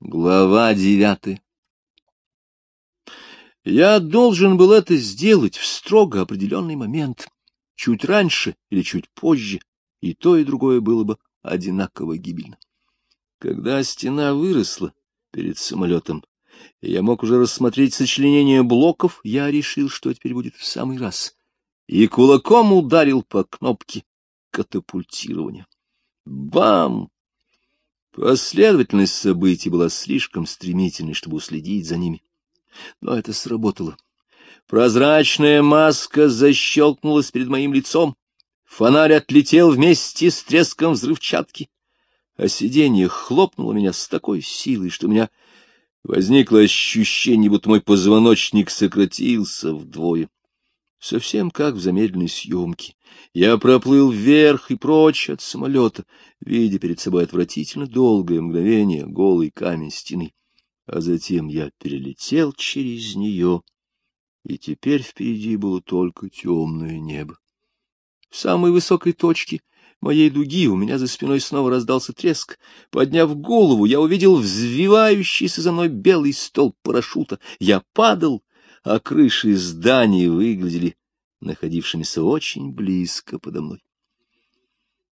Глава девятая Я должен был это сделать в строго определенный момент, чуть раньше или чуть позже, и то и другое было бы одинаково гибельно. Когда стена выросла перед самолетом, я мог уже рассмотреть сочленение блоков, я решил, что теперь будет в самый раз, и кулаком ударил по кнопке катапультирования. Бам! Последовательность событий была слишком стремительной, чтобы уследить за ними. Но это сработало. Прозрачная маска защелкнулась перед моим лицом. Фонарь отлетел вместе с треском взрывчатки. А сиденье хлопнуло меня с такой силой, что у меня возникло ощущение, будто мой позвоночник сократился вдвое. Совсем как в замедленной съемке. Я проплыл вверх и прочь от самолета, видя перед собой отвратительно долгое мгновение голый камень стены. А затем я перелетел через нее, и теперь впереди было только темное небо. В самой высокой точке моей дуги у меня за спиной снова раздался треск. Подняв голову, я увидел взвивающийся за мной белый столб парашюта. Я падал, а крыши зданий выглядели находившимися очень близко подо мной.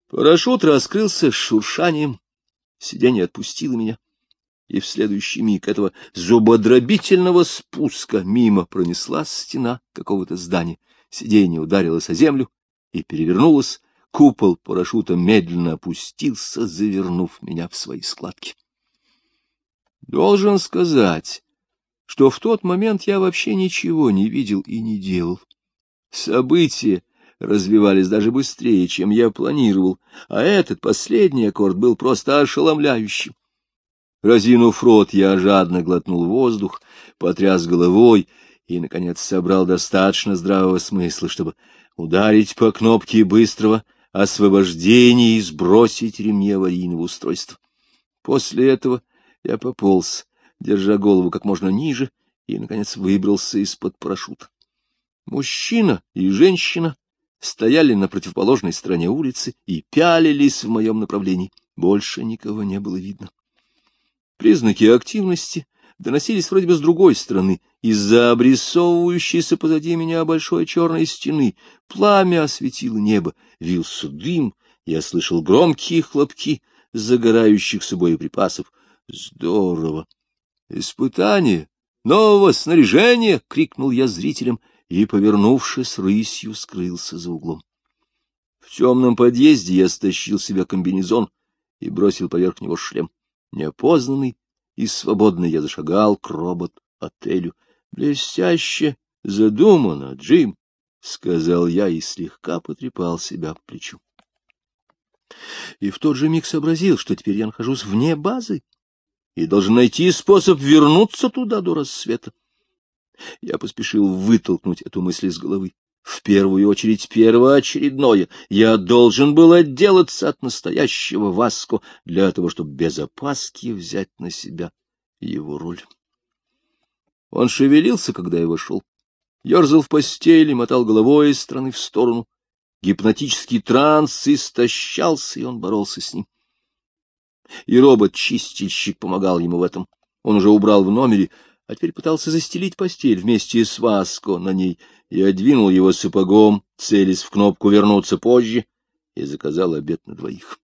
Парашют раскрылся шуршанием, сиденье отпустило меня, и в следующий миг этого зубодробительного спуска мимо пронеслась стена какого-то здания. Сиденье ударилось о землю и перевернулось, купол парашюта медленно опустился, завернув меня в свои складки. Должен сказать, что в тот момент я вообще ничего не видел и не делал. События развивались даже быстрее, чем я планировал, а этот последний аккорд был просто ошеломляющим. Разинув рот, я жадно глотнул воздух, потряс головой и, наконец, собрал достаточно здравого смысла, чтобы ударить по кнопке быстрого освобождения и сбросить ремни аварийного устройства. После этого я пополз, держа голову как можно ниже, и, наконец, выбрался из-под парашюта. Мужчина и женщина стояли на противоположной стороне улицы и пялились в моем направлении. Больше никого не было видно. Признаки активности доносились вроде бы с другой стороны, из-за обрисовывающейся позади меня большой черной стены. Пламя осветило небо, вился дым, я слышал громкие хлопки загорающихся боеприпасов. Здорово! Испытание нового снаряжения! — крикнул я зрителям и, повернувшись рысью, скрылся за углом. В темном подъезде я стащил себя комбинезон и бросил поверх него шлем. Неопознанный и свободный я зашагал к робот-отелю. Блестяще задумано, Джим, — сказал я и слегка потрепал себя по плечу. И в тот же миг сообразил, что теперь я нахожусь вне базы и должен найти способ вернуться туда до рассвета. Я поспешил вытолкнуть эту мысль из головы. В первую очередь первоочередное. Я должен был отделаться от настоящего Васко для того, чтобы без опаски взять на себя его роль. Он шевелился, когда я вошел, ерзал в постели, мотал головой из стороны в сторону. Гипнотический транс истощался, и он боролся с ним. И робот-чистильщик помогал ему в этом. Он уже убрал в номере, а теперь пытался застелить постель вместе с Васко на ней. Я двинул его сапогом, целясь в кнопку «Вернуться позже», и заказал обед на двоих.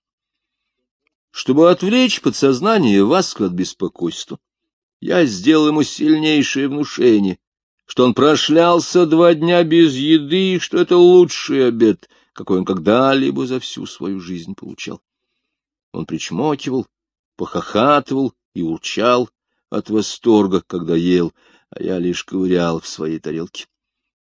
Чтобы отвлечь подсознание Васко от беспокойства, я сделал ему сильнейшее внушение, что он прошлялся два дня без еды и что это лучший обед, какой он когда-либо за всю свою жизнь получал. Он причмокивал, похохатывал и урчал, от восторга, когда ел, а я лишь ковырял в своей тарелке.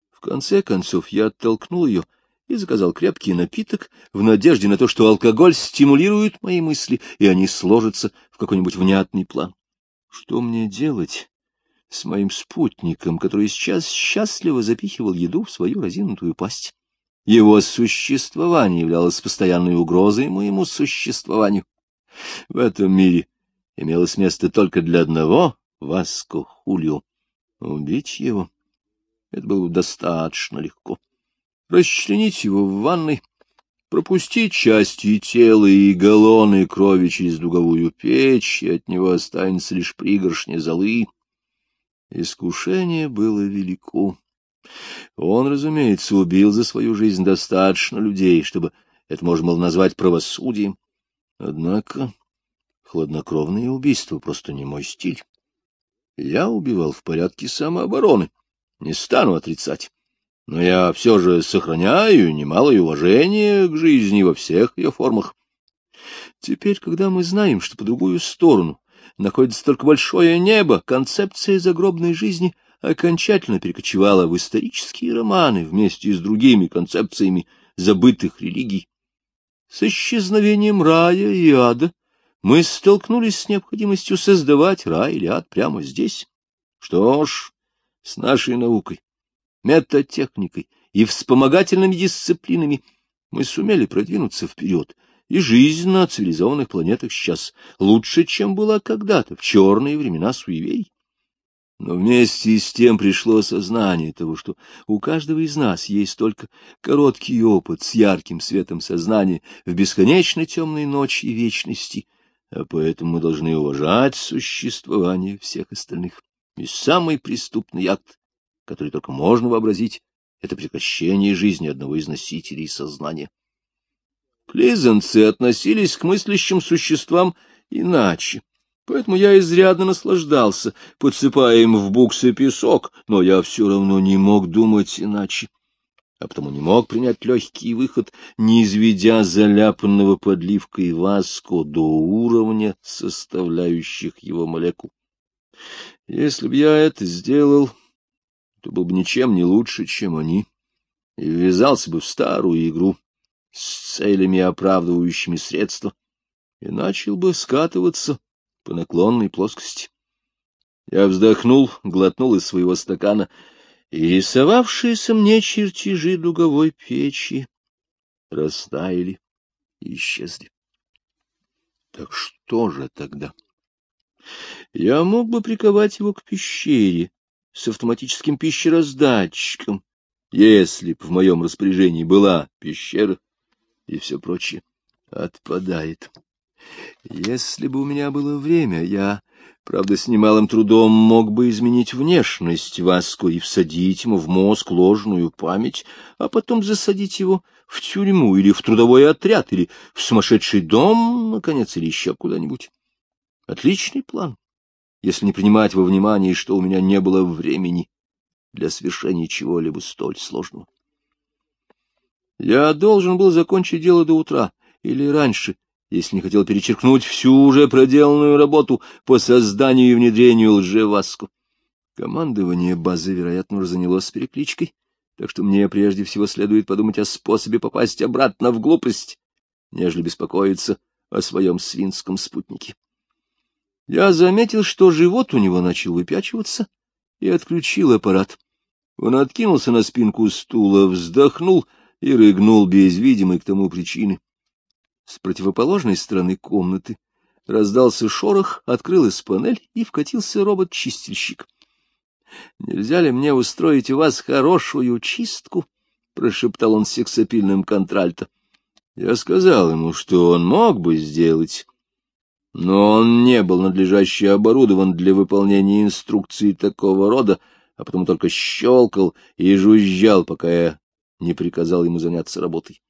В конце концов я оттолкнул ее и заказал крепкий напиток в надежде на то, что алкоголь стимулирует мои мысли, и они сложатся в какой-нибудь внятный план. Что мне делать с моим спутником, который сейчас счастливо запихивал еду в свою разинутую пасть? Его существование являлось постоянной угрозой моему существованию. В этом мире имелось место только для одного Васко Хулио. Убить его — это было достаточно легко. Расчленить его в ванной, пропустить части тела и галлоны крови через дуговую печь, и от него останется лишь пригоршня золы. Искушение было велико. Он, разумеется, убил за свою жизнь достаточно людей, чтобы это можно было назвать правосудием. Однако хладнокровные убийства просто не мой стиль. Я убивал в порядке самообороны, не стану отрицать. Но я все же сохраняю немалое уважение к жизни во всех ее формах. Теперь, когда мы знаем, что по другую сторону находится только большое небо, концепция загробной жизни окончательно перекочевала в исторические романы вместе с другими концепциями забытых религий. С исчезновением рая и ада мы столкнулись с необходимостью создавать рай или ад прямо здесь. Что ж, с нашей наукой, метатехникой и вспомогательными дисциплинами мы сумели продвинуться вперед, и жизнь на цивилизованных планетах сейчас лучше, чем была когда-то, в черные времена суеверий. Но вместе с тем пришло осознание того, что у каждого из нас есть только короткий опыт с ярким светом сознания в бесконечно темной ночи и вечности, а поэтому мы должны уважать существование всех остальных. И самый преступный акт, который только можно вообразить, это прекращение жизни одного из носителей сознания. Плезанцы относились к мыслящим существам иначе, поэтому я изрядно наслаждался, подсыпая им в буксы песок, но я все равно не мог думать иначе, а потому не мог принять легкий выход, не изведя заляпанного подливкой васко до уровня составляющих его молекул. Если бы я это сделал, то был бы ничем не лучше, чем они, и ввязался бы в старую игру с целями, оправдывающими средства, и начал бы скатываться по наклонной плоскости. Я вздохнул, глотнул из своего стакана, и рисовавшиеся мне чертежи дуговой печи растаяли и исчезли. Так что же тогда? Я мог бы приковать его к пещере с автоматическим пищераздатчиком, если б в моем распоряжении была пещера, и все прочее отпадает. Если бы у меня было время, я, правда, с немалым трудом мог бы изменить внешность Васко и всадить ему в мозг ложную память, а потом засадить его в тюрьму или в трудовой отряд, или в сумасшедший дом, наконец, или еще куда-нибудь. Отличный план, если не принимать во внимание, что у меня не было времени для совершения чего-либо столь сложного. Я должен был закончить дело до утра или раньше, если не хотел перечеркнуть всю уже проделанную работу по созданию и внедрению лжеваску. Командование базы, вероятно, уже занялось перекличкой, так что мне прежде всего следует подумать о способе попасть обратно в глупость, нежели беспокоиться о своем свинском спутнике. Я заметил, что живот у него начал выпячиваться, и отключил аппарат. Он откинулся на спинку стула, вздохнул и рыгнул без видимой к тому причины. С противоположной стороны комнаты раздался шорох, открылась панель, и вкатился робот-чистильщик. — Нельзя ли мне устроить у вас хорошую чистку? — прошептал он сексапильным контральто. Я сказал ему, что он мог бы сделать, но он не был надлежаще оборудован для выполнения инструкций такого рода, а потом только щелкал и жужжал, пока я не приказал ему заняться работой.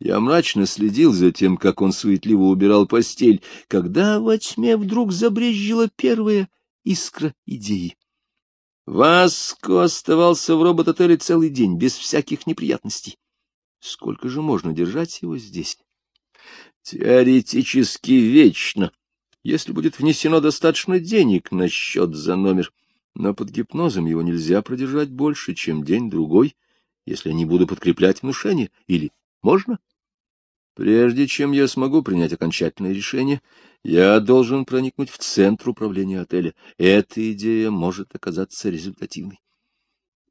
Я мрачно следил за тем, как он суетливо убирал постель, когда во тьме вдруг забрезжила первая искра идеи. Васко оставался в робот-отеле целый день, без всяких неприятностей. Сколько же можно держать его здесь? Теоретически вечно, если будет внесено достаточно денег на счет за номер. Но под гипнозом его нельзя продержать больше, чем день-другой, если я не буду подкреплять внушение. Или можно? Прежде чем я смогу принять окончательное решение, я должен проникнуть в центр управления отеля. Эта идея может оказаться результативной.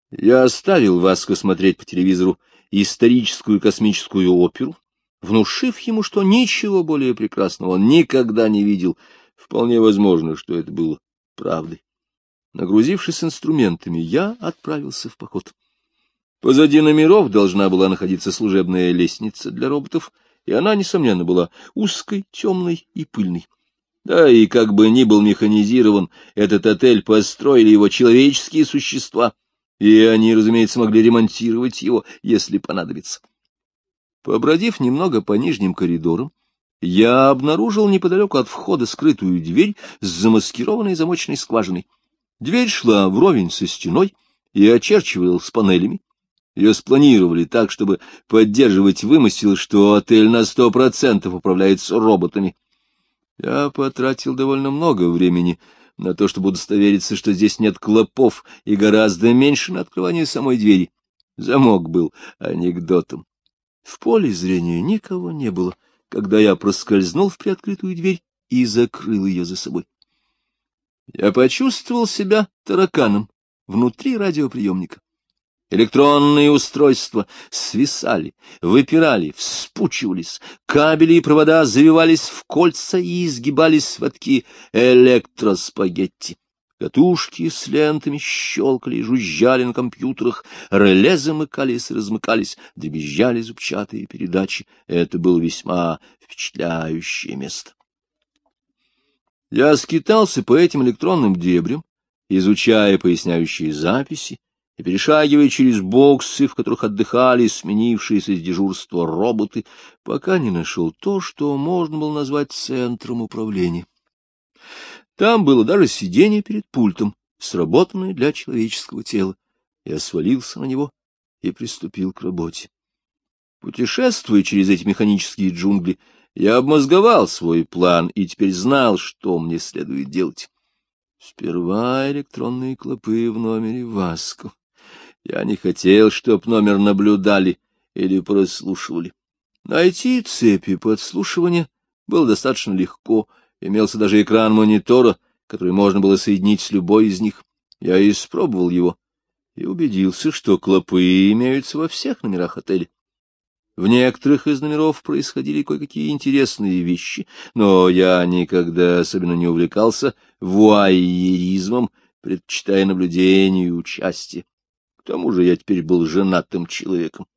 Я оставил Васко смотреть по телевизору историческую космическую оперу, внушив ему, что ничего более прекрасного он никогда не видел. Вполне возможно, что это было правдой. Нагрузившись инструментами, я отправился в поход. Позади номеров должна была находиться служебная лестница для роботов, и она, несомненно, была узкой, темной и пыльной. Да и как бы ни был механизирован, этот отель построили его человеческие существа, и они, разумеется, могли ремонтировать его, если понадобится. Побродив немного по нижним коридорам, я обнаружил неподалеку от входа скрытую дверь с замаскированной замочной скважиной. Дверь шла вровень со стеной и очерчивалась панелями. Ее спланировали так, чтобы поддерживать вымысел, что отель на сто процентов управляется роботами. Я потратил довольно много времени на то, чтобы удостовериться, что здесь нет клопов, и гораздо меньше на открывание самой двери. Замок был анекдотом. В поле зрения никого не было, когда я проскользнул в приоткрытую дверь и закрыл ее за собой. Я почувствовал себя тараканом внутри радиоприемника. Электронные устройства свисали, выпирали, вспучивались, кабели и провода завивались в кольца и изгибались в электроспагетти. Катушки с лентами щелкали и жужжали на компьютерах, реле замыкались и размыкались, дребезжали зубчатые передачи. Это было весьма впечатляющее место. Я скитался по этим электронным дебрям, изучая поясняющие записи и перешагивая через боксы, в которых отдыхали сменившиеся с дежурства роботы, пока не нашел то, что можно было назвать центром управления. Там было даже сиденье перед пультом, сработанное для человеческого тела. Я свалился на него и приступил к работе. Путешествуя через эти механические джунгли, я обмозговал свой план и теперь знал, что мне следует делать. Сперва электронные клопы в номере Васко. Я не хотел, чтоб номер наблюдали или прослушивали. Найти цепи подслушивания было достаточно легко, Имелся даже экран монитора, который можно было соединить с любой из них. Я испробовал его и убедился, что клопы имеются во всех номерах отеля. В некоторых из номеров происходили кое-какие интересные вещи, но я никогда особенно не увлекался вуайеризмом, предпочитая наблюдение и участие. Тому же я теперь был женатым человеком.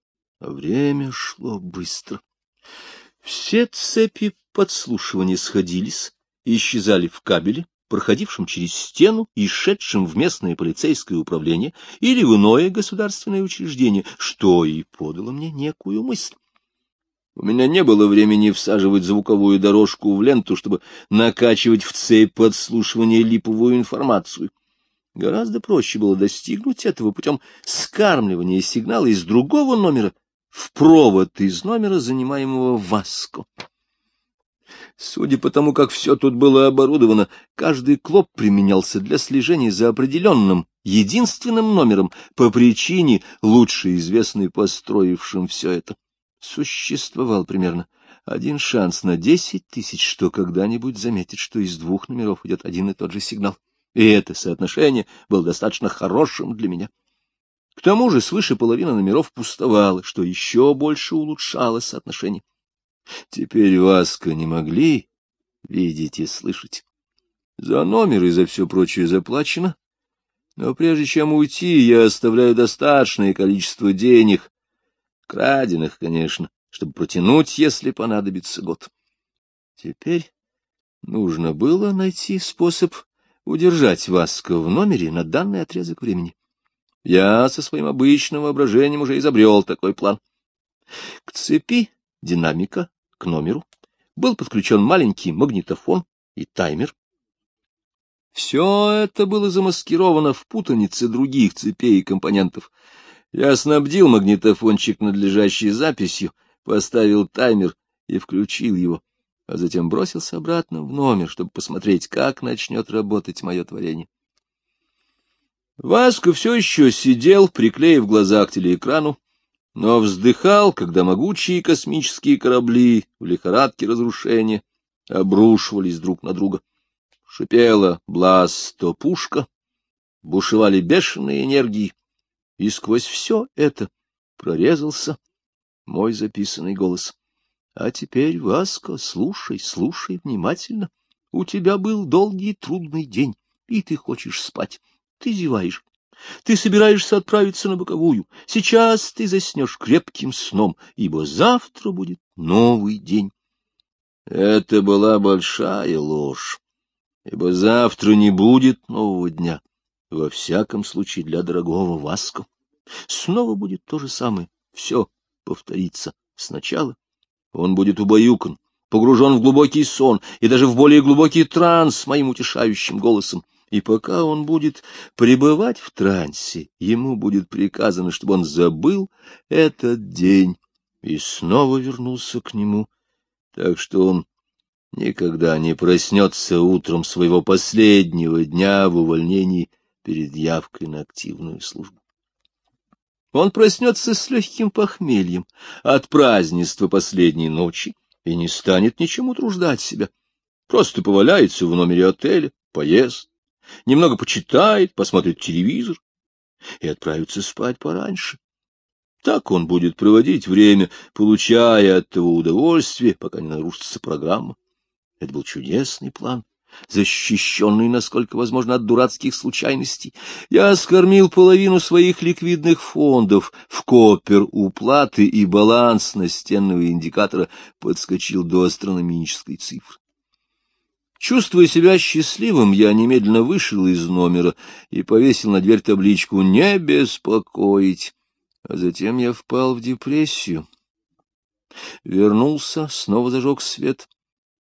А время шло быстро. Все цепи подслушивания сходились и исчезали в кабеле, проходившем через стену и шедшем в местное полицейское управление или в иное государственное учреждение, что и подало мне некую мысль. У меня не было времени всаживать звуковую дорожку в ленту, чтобы накачивать в цепь подслушивания липовую информацию. Гораздо проще было достигнуть этого путем скармливания сигнала из другого номера в провод из номера, занимаемого ВАСКО. Судя по тому, как все тут было оборудовано, каждый клоп применялся для слежения за определенным, единственным номером по причине, лучше известной построившим все это. Существовал примерно один шанс на десять тысяч, что когда-нибудь заметит, что из двух номеров идет один и тот же сигнал. И это соотношение было достаточно хорошим для меня. К тому же свыше половины номеров пустовало, что еще больше улучшало соотношение. Теперь Васка не могли видеть и слышать. За номер и за все прочее заплачено, но прежде чем уйти, я оставляю достаточное количество денег, краденных, конечно, чтобы протянуть, если понадобится год. Теперь нужно было найти способ удержать Васка в номере на данный отрезок времени. Я со своим обычным воображением уже изобрел такой план. К цепи динамика, к номеру, был подключен маленький магнитофон и таймер. Все это было замаскировано в путанице других цепей и компонентов. Я снабдил магнитофончик надлежащей записью, поставил таймер и включил его, а затем бросился обратно в номер, чтобы посмотреть, как начнет работать мое творение. Васка все еще сидел, приклеив глаза к телеэкрану, но вздыхал, когда могучие космические корабли в лихорадке разрушения обрушивались друг на друга. Шипела бласто пушка, бушевали бешеные энергии, и сквозь все это прорезался мой записанный голос. А теперь, Васко, слушай, слушай внимательно. У тебя был долгий трудный день, и ты хочешь спать. Ты зеваешь. Ты собираешься отправиться на боковую. Сейчас ты заснешь крепким сном, ибо завтра будет новый день. Это была большая ложь, ибо завтра не будет нового дня, во всяком случае для дорогого Васко. Снова будет то же самое, все повторится сначала. Он будет убаюкан, погружен в глубокий сон и даже в более глубокий транс моим утешающим голосом. И пока он будет пребывать в трансе, ему будет приказано, чтобы он забыл этот день и снова вернулся к нему, так что он никогда не проснется утром своего последнего дня в увольнении перед явкой на активную службу. Он проснется с легким похмельем от празднества последней ночи и не станет ничему труждать себя. Просто поваляется в номере отеля, поест, немного почитает, посмотрит телевизор и отправится спать пораньше. Так он будет проводить время, получая от того удовольствие, пока не нарушится программа. Это был чудесный план, защищенный, насколько возможно, от дурацких случайностей. Я скормил половину своих ликвидных фондов в копер уплаты, и баланс настенного индикатора подскочил до астрономической цифры. Чувствуя себя счастливым, я немедленно вышел из номера и повесил на дверь табличку «Не беспокоить». А затем я впал в депрессию. Вернулся, снова зажег свет —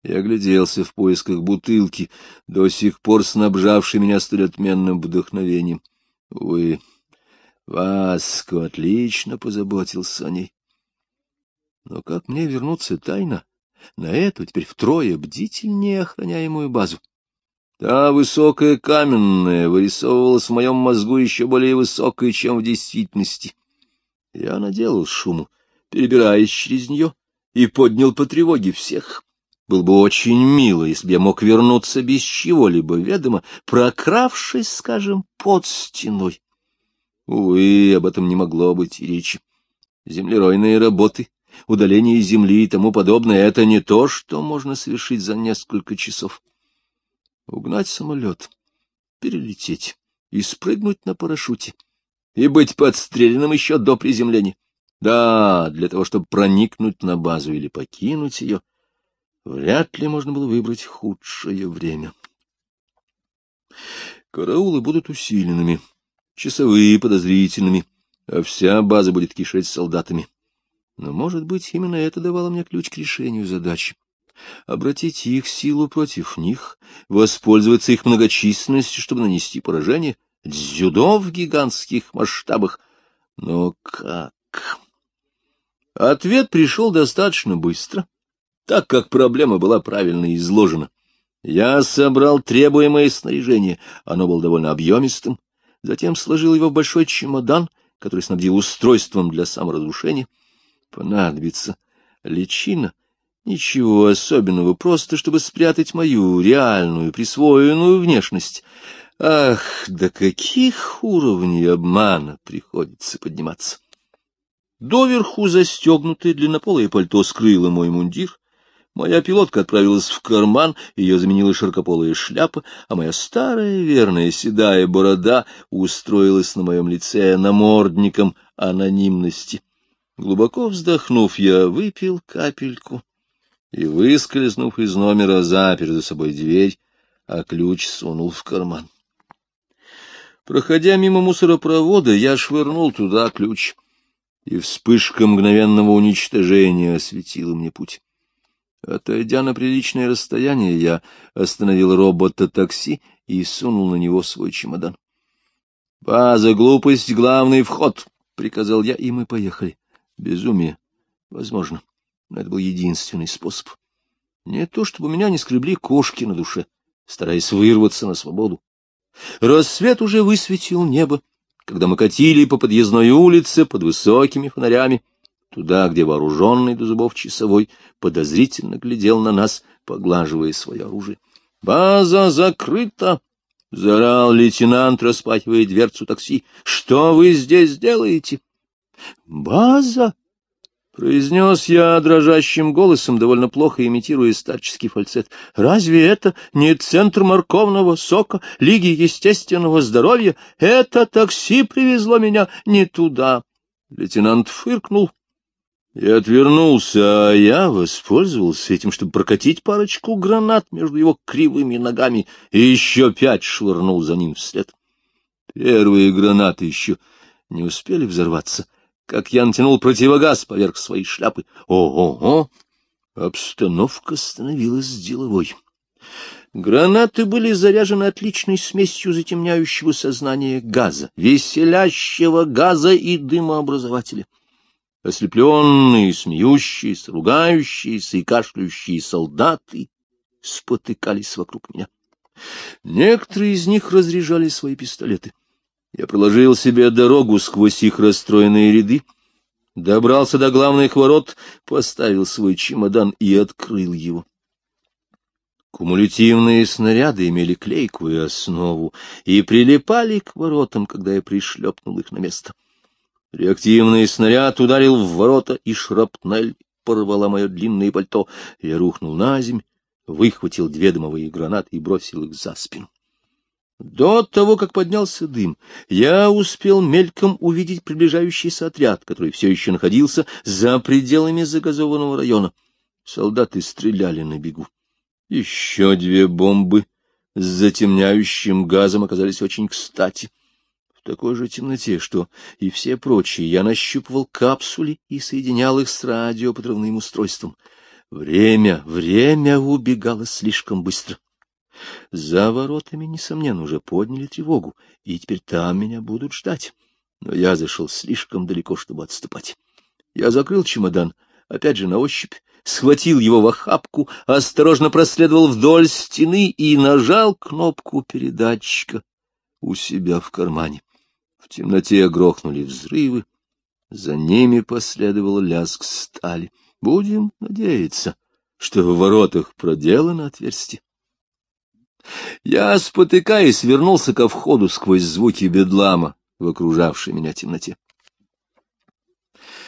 я огляделся в поисках бутылки, до сих пор снабжавшей меня столь отменным вдохновением. Увы, Васко отлично позаботился о ней. Но как мне вернуться тайно на эту, теперь втрое бдительнее охраняемую базу? Та высокая каменная вырисовывалась в моем мозгу еще более высокой, чем в действительности. Я наделал шуму, перебираясь через нее, и поднял по тревоге всех. Было бы очень мило, если бы я мог вернуться без чего-либо ведомо, прокравшись, скажем, под стеной. Увы, об этом не могло быть и речи. Землеройные работы, удаление земли и тому подобное — это не то, что можно совершить за несколько часов. Угнать самолет, перелететь и спрыгнуть на парашюте, и быть подстреленным еще до приземления. Да, для того, чтобы проникнуть на базу или покинуть ее — Вряд ли можно было выбрать худшее время. Караулы будут усиленными, часовые подозрительными, а вся база будет кишеть солдатами. Но, может быть, именно это давало мне ключ к решению задачи. Обратить их силу против них, воспользоваться их многочисленностью, чтобы нанести поражение, дзюдо в гигантских масштабах. Но как? Ответ пришел достаточно быстро так как проблема была правильно изложена. Я собрал требуемое снаряжение, оно было довольно объемистым, затем сложил его в большой чемодан, который снабдил устройством для саморазрушения. Понадобится личина, ничего особенного, просто чтобы спрятать мою реальную, присвоенную внешность. Ах, до каких уровней обмана приходится подниматься! Доверху застегнутое длиннополое пальто скрыло мой мундир, Моя пилотка отправилась в карман, ее заменила широкополая шляпа, а моя старая верная седая борода устроилась на моем лице намордником анонимности. Глубоко вздохнув, я выпил капельку и, выскользнув из номера, запер за собой дверь, а ключ сунул в карман. Проходя мимо мусоропровода, я швырнул туда ключ, и вспышка мгновенного уничтожения осветила мне путь. Отойдя на приличное расстояние, я остановил робота-такси и сунул на него свой чемодан. — База, глупость, главный вход! — приказал я, и мы поехали. Безумие. Возможно. Но это был единственный способ. Не то, чтобы меня не скребли кошки на душе, стараясь вырваться на свободу. Рассвет уже высветил небо, когда мы катили по подъездной улице под высокими фонарями туда, где вооруженный до зубов часовой подозрительно глядел на нас, поглаживая свое оружие. — База закрыта! — заорал лейтенант, распахивая дверцу такси. — Что вы здесь делаете? — База? Произнес я дрожащим голосом, довольно плохо имитируя старческий фальцет. «Разве это не центр морковного сока, Лиги естественного здоровья? Это такси привезло меня не туда!» Лейтенант фыркнул и отвернулся, а я воспользовался этим, чтобы прокатить парочку гранат между его кривыми ногами и еще пять швырнул за ним вслед. Первые гранаты еще не успели взорваться — как я натянул противогаз поверх своей шляпы. Ого-го! Обстановка становилась деловой. Гранаты были заряжены отличной смесью затемняющего сознание газа, веселящего газа и дымообразователя. Ослепленные, смеющиеся, ругающиеся и кашляющие солдаты спотыкались вокруг меня. Некоторые из них разряжали свои пистолеты. Я проложил себе дорогу сквозь их расстроенные ряды, добрался до главных ворот, поставил свой чемодан и открыл его. Кумулятивные снаряды имели клейкую основу и прилипали к воротам, когда я пришлепнул их на место. Реактивный снаряд ударил в ворота, и шрапнель порвала мое длинное пальто. Я рухнул на земь, выхватил две дымовые гранаты и бросил их за спину. До того, как поднялся дым, я успел мельком увидеть приближающийся отряд, который все еще находился за пределами загазованного района. Солдаты стреляли на бегу. Еще две бомбы с затемняющим газом оказались очень кстати. Такой же темноте, что и все прочие, я нащупывал капсули и соединял их с радиоподрывным устройством. Время, время убегало слишком быстро. За воротами, несомненно, уже подняли тревогу, и теперь там меня будут ждать. Но я зашел слишком далеко, чтобы отступать. Я закрыл чемодан, опять же на ощупь, схватил его в охапку, осторожно проследовал вдоль стены и нажал кнопку передатчика у себя в кармане. В темноте грохнули взрывы, за ними последовал лязг стали. Будем надеяться, что в воротах проделано отверстие. Я, спотыкаясь, вернулся ко входу сквозь звуки бедлама в окружавшей меня темноте.